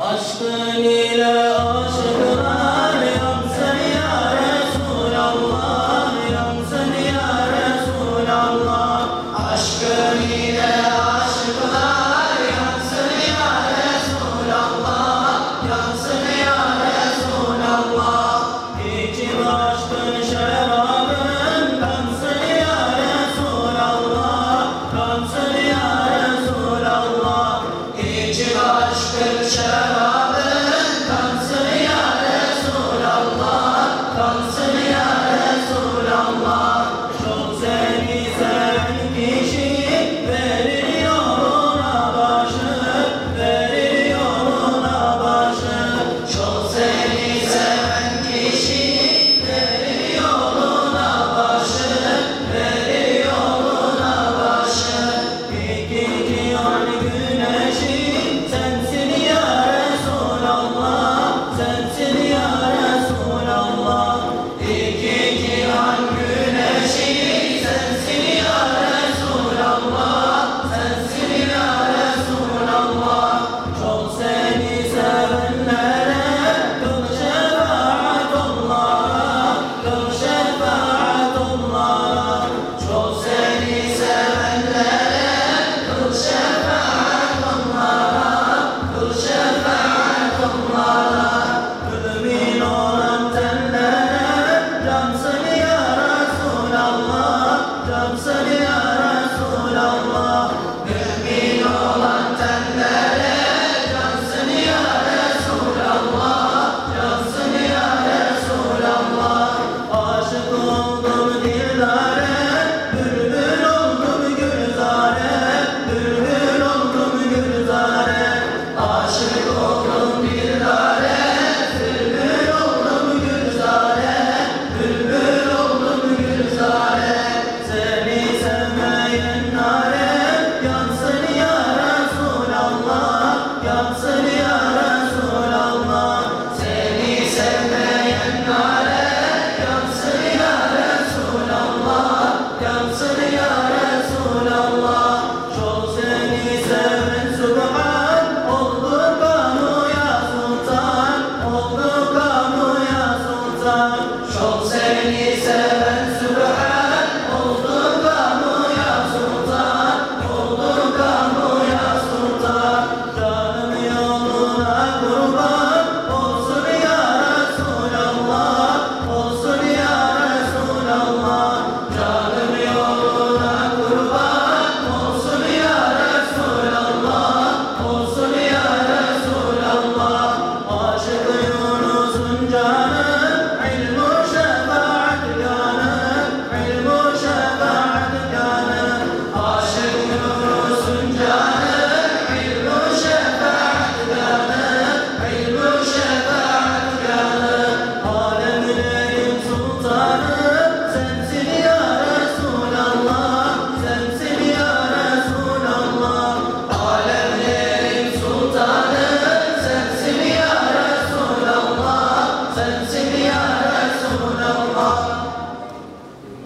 Aşkın ile